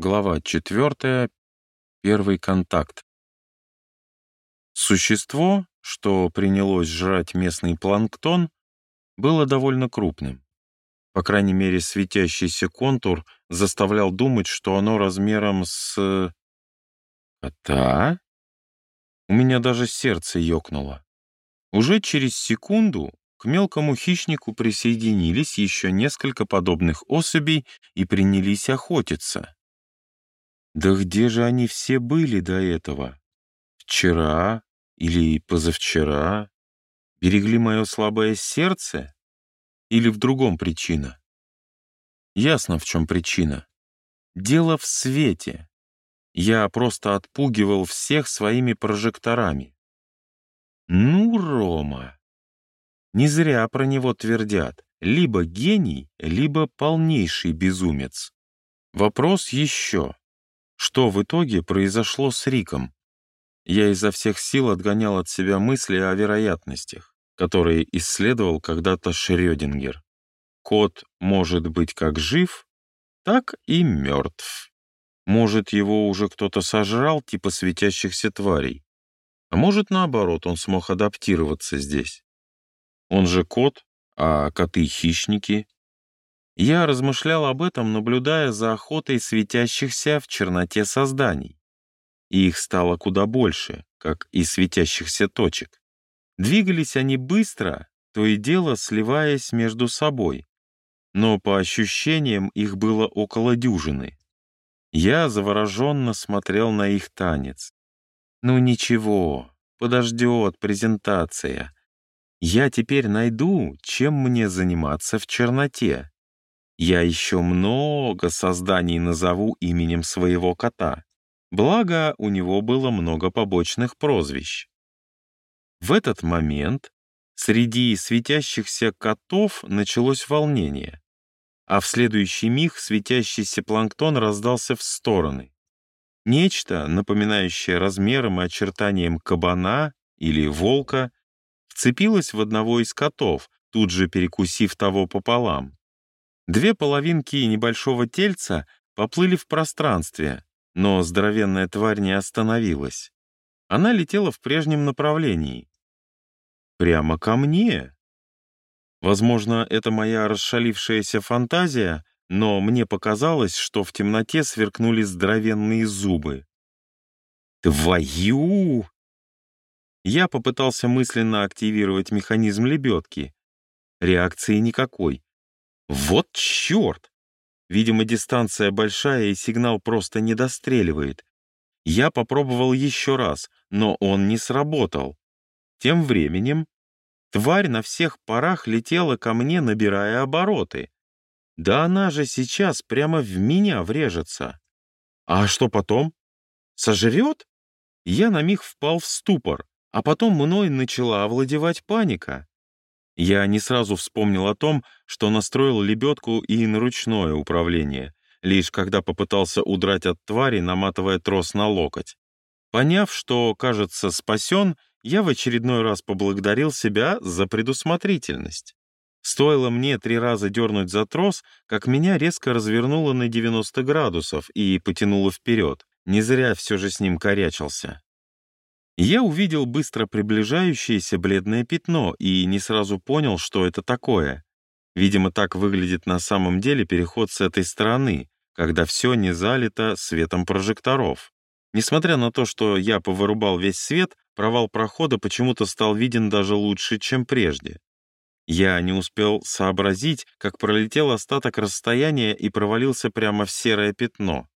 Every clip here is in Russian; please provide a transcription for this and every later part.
Глава 4. Первый контакт. Существо, что принялось жрать местный планктон, было довольно крупным. По крайней мере, светящийся контур заставлял думать, что оно размером с... Кота? У меня даже сердце ёкнуло. Уже через секунду к мелкому хищнику присоединились еще несколько подобных особей и принялись охотиться. Да где же они все были до этого? Вчера или позавчера? Берегли мое слабое сердце? Или в другом причина? Ясно, в чем причина. Дело в свете. Я просто отпугивал всех своими прожекторами. Ну, Рома, не зря про него твердят. Либо гений, либо полнейший безумец. Вопрос еще. Что в итоге произошло с Риком? Я изо всех сил отгонял от себя мысли о вероятностях, которые исследовал когда-то Шрёдингер. Кот может быть как жив, так и мертв. Может, его уже кто-то сожрал, типа светящихся тварей. А может, наоборот, он смог адаптироваться здесь. Он же кот, а коты — хищники. Я размышлял об этом, наблюдая за охотой светящихся в черноте созданий. И их стало куда больше, как и светящихся точек. Двигались они быстро, то и дело сливаясь между собой. Но по ощущениям их было около дюжины. Я завороженно смотрел на их танец. Ну ничего, подождет презентация. Я теперь найду, чем мне заниматься в черноте. Я еще много созданий назову именем своего кота. Благо, у него было много побочных прозвищ. В этот момент среди светящихся котов началось волнение, а в следующий миг светящийся планктон раздался в стороны. Нечто, напоминающее размером и очертанием кабана или волка, вцепилось в одного из котов, тут же перекусив того пополам. Две половинки небольшого тельца поплыли в пространстве, но здоровенная тварь не остановилась. Она летела в прежнем направлении. Прямо ко мне. Возможно, это моя расшалившаяся фантазия, но мне показалось, что в темноте сверкнули здоровенные зубы. «Твою!» Я попытался мысленно активировать механизм лебедки. Реакции никакой. Вот черт! Видимо, дистанция большая, и сигнал просто не достреливает. Я попробовал еще раз, но он не сработал. Тем временем тварь на всех парах летела ко мне, набирая обороты. Да она же сейчас прямо в меня врежется. А что потом? Сожрет? Я на миг впал в ступор, а потом мной начала овладевать паника. Я не сразу вспомнил о том, что настроил лебедку и на ручное управление, лишь когда попытался удрать от твари, наматывая трос на локоть. Поняв, что, кажется, спасен, я в очередной раз поблагодарил себя за предусмотрительность. Стоило мне три раза дернуть за трос, как меня резко развернуло на 90 градусов и потянуло вперед. Не зря все же с ним корячился. Я увидел быстро приближающееся бледное пятно и не сразу понял, что это такое. Видимо, так выглядит на самом деле переход с этой стороны, когда все не залито светом прожекторов. Несмотря на то, что я повырубал весь свет, провал прохода почему-то стал виден даже лучше, чем прежде. Я не успел сообразить, как пролетел остаток расстояния и провалился прямо в серое пятно.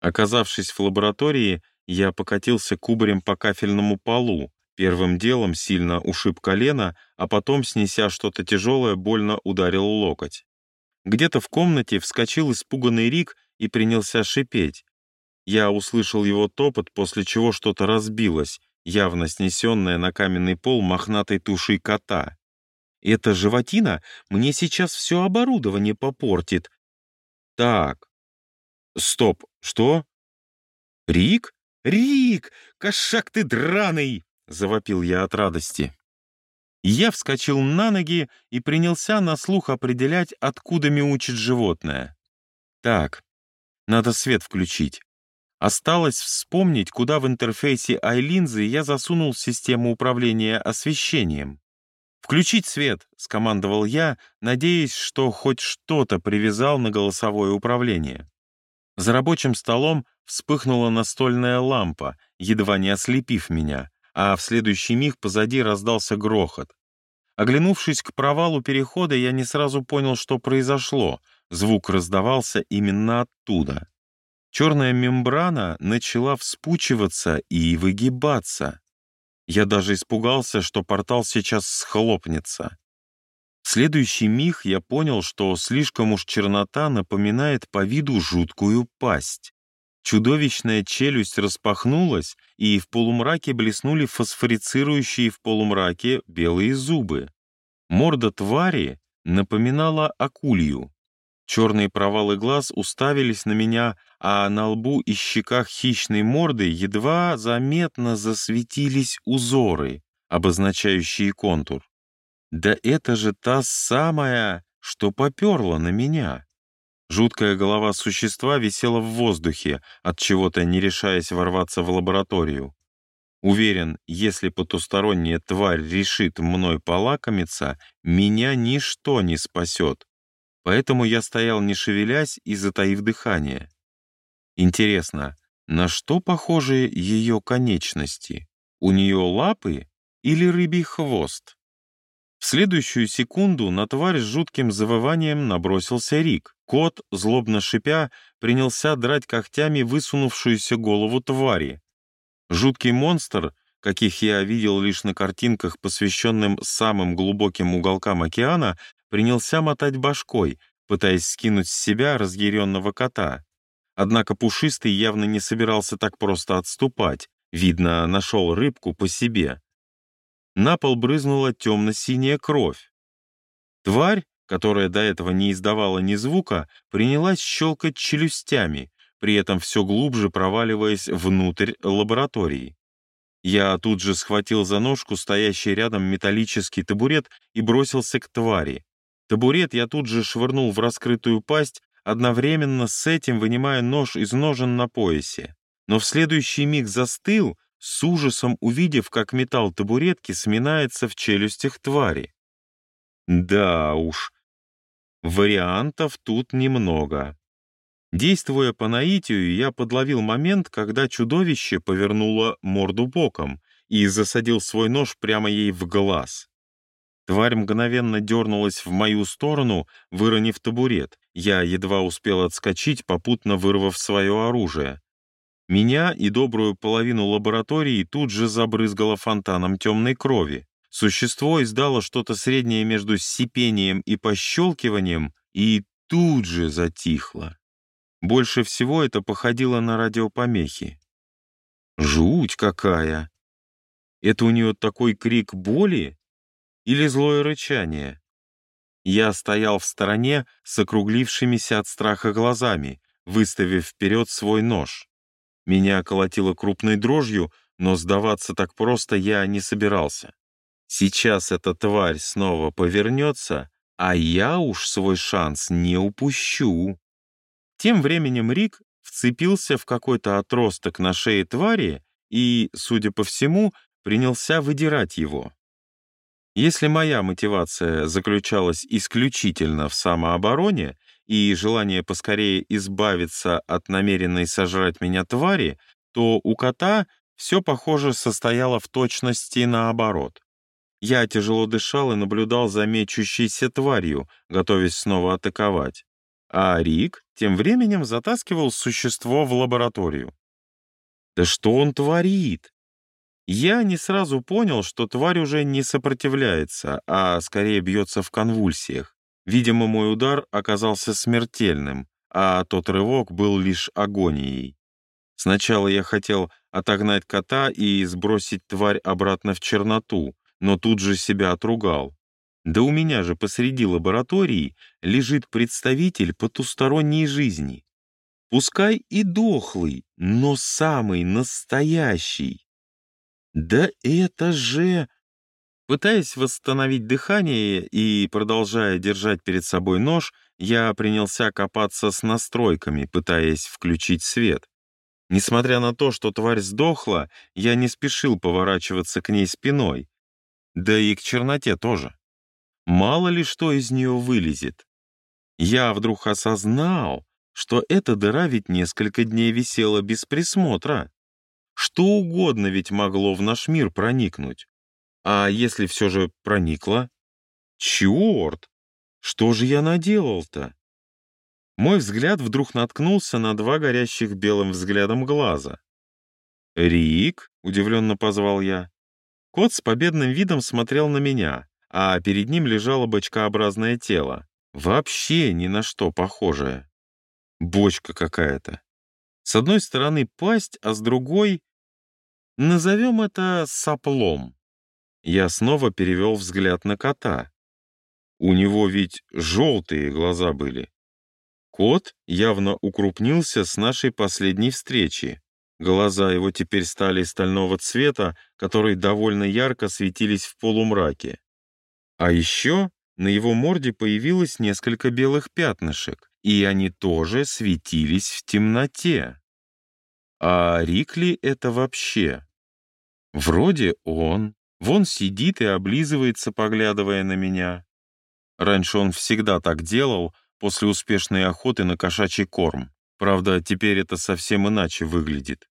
Оказавшись в лаборатории, я покатился кубарем по кафельному полу, первым делом сильно ушиб колено, а потом, снеся что-то тяжелое, больно ударил локоть. Где-то в комнате вскочил испуганный Рик и принялся шипеть. Я услышал его топот, после чего что-то разбилось, явно снесенное на каменный пол мохнатой тушей кота. Эта животина мне сейчас все оборудование попортит. Так. Стоп, что? Рик? «Рик! Кошак ты драный!» — завопил я от радости. Я вскочил на ноги и принялся на слух определять, откуда мяучит животное. Так, Надо свет включить. Осталось вспомнить, куда в интерфейсе iLinzy я засунул систему управления освещением. «Включить свет», — скомандовал я, надеясь, что хоть что-то привязал на голосовое управление. За рабочим столом вспыхнула настольная лампа, едва не ослепив меня, а в следующий миг позади раздался грохот. Оглянувшись к провалу перехода, я не сразу понял, что произошло. Звук раздавался именно оттуда. Черная мембрана начала вспучиваться и выгибаться. Я даже испугался, что портал сейчас схлопнется. Следующий миг я понял, что слишком уж чернота напоминает по виду жуткую пасть. Чудовищная челюсть распахнулась, и в полумраке блеснули фосфорицирующие в полумраке белые зубы. Морда твари напоминала акулью. Черные провалы глаз уставились на меня, а на лбу и щеках хищной морды едва заметно засветились узоры, обозначающие контур. Да это же та самая, что поперла на меня. Жуткая голова существа висела в воздухе, от чего-то не решаясь ворваться в лабораторию. Уверен, если потусторонняя тварь решит мной полакомиться, меня ничто не спасет. Поэтому я стоял не шевелясь и затаив дыхание. Интересно, на что похожи ее конечности? У нее лапы или рыбий хвост? Следующую секунду на тварь с жутким завыванием набросился Рик. Кот, злобно шипя, принялся драть когтями высунувшуюся голову твари. Жуткий монстр, каких я видел лишь на картинках, посвященным самым глубоким уголкам океана, принялся мотать башкой, пытаясь скинуть с себя разъяренного кота. Однако Пушистый явно не собирался так просто отступать, видно, нашел рыбку по себе. На пол брызнула темно-синяя кровь. Тварь, которая до этого не издавала ни звука, принялась щелкать челюстями, при этом все глубже проваливаясь внутрь лаборатории. Я тут же схватил за ножку стоящий рядом металлический табурет и бросился к твари. Табурет я тут же швырнул в раскрытую пасть, одновременно с этим вынимая нож из ножен на поясе. Но в следующий миг застыл, с ужасом увидев, как металл табуретки сминается в челюстях твари. Да уж, вариантов тут немного. Действуя по наитию, я подловил момент, когда чудовище повернуло морду боком и засадил свой нож прямо ей в глаз. Тварь мгновенно дернулась в мою сторону, выронив табурет. Я едва успел отскочить, попутно вырвав свое оружие. Меня и добрую половину лаборатории тут же забрызгало фонтаном темной крови. Существо издало что-то среднее между сипением и пощелкиванием и тут же затихло. Больше всего это походило на радиопомехи. Жуть какая! Это у нее такой крик боли? или злое рычание. Я стоял в стороне с округлившимися от страха глазами, выставив вперед свой нож. Меня колотило крупной дрожью, но сдаваться так просто я не собирался. Сейчас эта тварь снова повернется, а я уж свой шанс не упущу. Тем временем Рик вцепился в какой-то отросток на шее твари и, судя по всему, принялся выдирать его. Если моя мотивация заключалась исключительно в самообороне и желание поскорее избавиться от намеренной сожрать меня твари, то у кота все, похоже, состояло в точности наоборот. Я тяжело дышал и наблюдал за мечущейся тварью, готовясь снова атаковать. А Рик тем временем затаскивал существо в лабораторию. «Да что он творит?» Я не сразу понял, что тварь уже не сопротивляется, а скорее бьется в конвульсиях. Видимо, мой удар оказался смертельным, а тот рывок был лишь агонией. Сначала я хотел отогнать кота и сбросить тварь обратно в черноту, но тут же себя отругал. Да у меня же посреди лаборатории лежит представитель потусторонней жизни. Пускай и дохлый, но самый настоящий. «Да это же...» Пытаясь восстановить дыхание и продолжая держать перед собой нож, я принялся копаться с настройками, пытаясь включить свет. Несмотря на то, что тварь сдохла, я не спешил поворачиваться к ней спиной. Да и к черноте тоже. Мало ли что из нее вылезет. Я вдруг осознал, что эта дыра ведь несколько дней висела без присмотра. Что угодно ведь могло в наш мир проникнуть. А если все же проникло? Черт! Что же я наделал-то? Мой взгляд вдруг наткнулся на два горящих белым взглядом глаза. «Рик?» — удивленно позвал я. Кот с победным видом смотрел на меня, а перед ним лежало бочкообразное тело. Вообще ни на что похожее. Бочка какая-то. С одной стороны пасть, а с другой... Назовем это соплом. Я снова перевел взгляд на кота. У него ведь желтые глаза были. Кот явно укрупнился с нашей последней встречи. Глаза его теперь стали стального цвета, которые довольно ярко светились в полумраке. А еще на его морде появилось несколько белых пятнышек, и они тоже светились в темноте. А Рик ли это вообще? Вроде он. Вон сидит и облизывается, поглядывая на меня. Раньше он всегда так делал, после успешной охоты на кошачий корм. Правда, теперь это совсем иначе выглядит.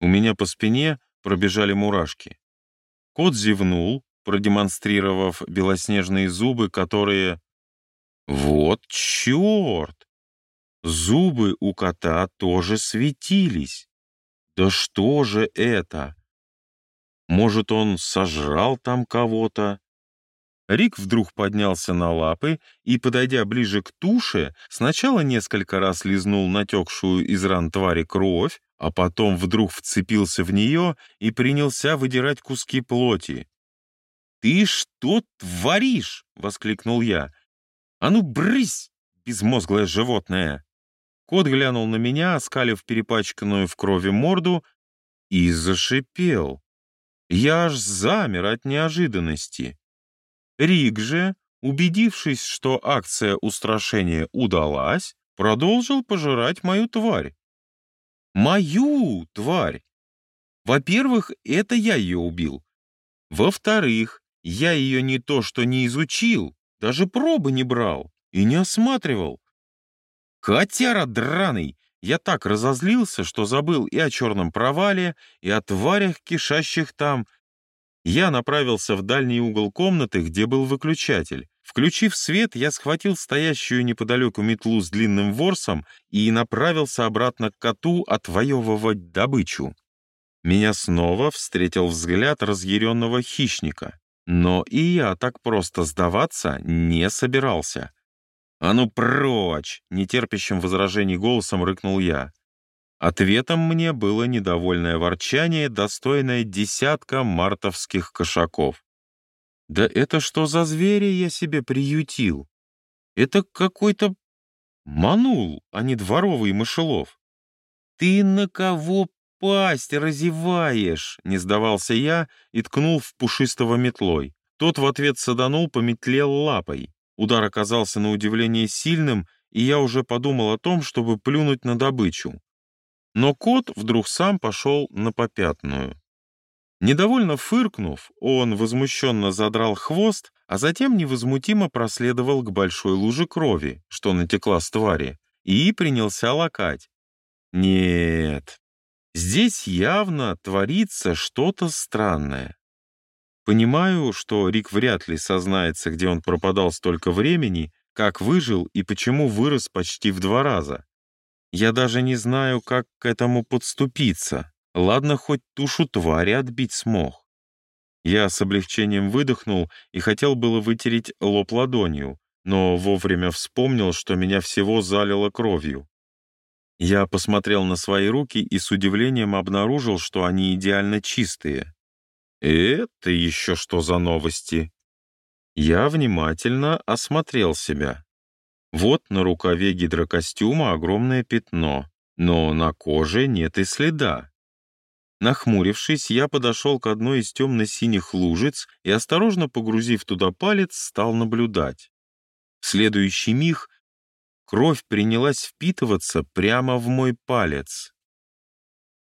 У меня по спине пробежали мурашки. Кот зевнул, продемонстрировав белоснежные зубы, которые... Вот черт! Зубы у кота тоже светились. Да что же это? Может, он сожрал там кого-то? Рик вдруг поднялся на лапы и, подойдя ближе к туше, сначала несколько раз лизнул натекшую из ран твари кровь, а потом вдруг вцепился в нее и принялся выдирать куски плоти. «Ты что творишь?» — воскликнул я. «А ну, брысь, безмозглое животное!» Кот глянул на меня, оскалив перепачканную в крови морду, и зашипел. Я аж замер от неожиданности. Рик же, убедившись, что акция устрашения удалась, продолжил пожирать мою тварь. Мою тварь! Во-первых, это я ее убил. Во-вторых, я ее не то что не изучил, даже пробы не брал и не осматривал. Котяра драный! Я так разозлился, что забыл и о черном провале, и о тварях, кишащих там, я направился в дальний угол комнаты, где был выключатель. Включив свет, я схватил стоящую неподалеку метлу с длинным ворсом и направился обратно к коту отвоевывать добычу. Меня снова встретил взгляд разъяренного хищника. Но и я так просто сдаваться не собирался. «А ну прочь!» — нетерпящим возражений голосом рыкнул я. Ответом мне было недовольное ворчание, достойное десятка мартовских кошаков. «Да это что за звери я себе приютил? Это какой-то манул, а не дворовый мышелов». «Ты на кого пасть разеваешь?» — не сдавался я и ткнул в пушистого метлой. Тот в ответ саданул по метле лапой. Удар оказался на удивление сильным, и я уже подумал о том, чтобы плюнуть на добычу. Но кот вдруг сам пошел на попятную. Недовольно фыркнув, он возмущенно задрал хвост, а затем невозмутимо проследовал к большой луже крови, что натекла с твари, и принялся лакать. Нет, здесь явно творится что-то странное. Понимаю, что Рик вряд ли сознается, где он пропадал столько времени, как выжил и почему вырос почти в два раза. Я даже не знаю, как к этому подступиться. Ладно, хоть тушу твари отбить смог. Я с облегчением выдохнул и хотел было вытереть лоб ладонью, но вовремя вспомнил, что меня всего залило кровью. Я посмотрел на свои руки и с удивлением обнаружил, что они идеально чистые. Это еще что за новости? Я внимательно осмотрел себя. Вот на рукаве гидрокостюма огромное пятно, но на коже нет и следа. Нахмурившись, я подошел к одной из темно-синих лужиц и, осторожно погрузив туда палец, стал наблюдать. В следующий миг Кровь принялась впитываться прямо в мой палец.